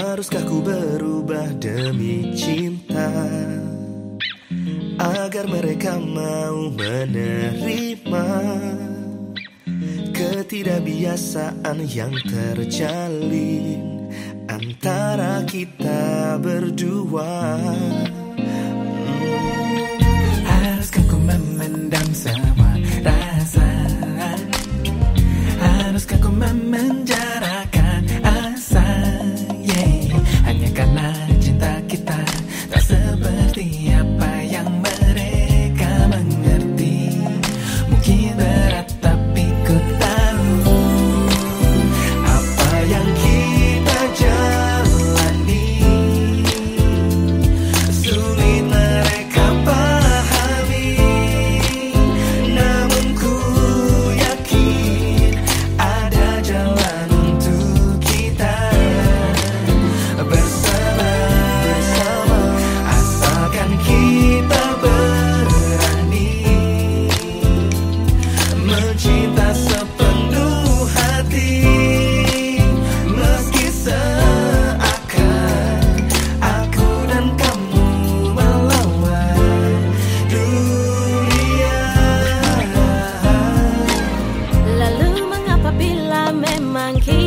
Haruskah ku berubah demi cinta? Agar mereka mau menerima Ketidakbiasaan yang terjalin Antara kita berdua. Haruskah ku memendam semua rasa? Haruskah ku memenjar É te apaixonar. monkey.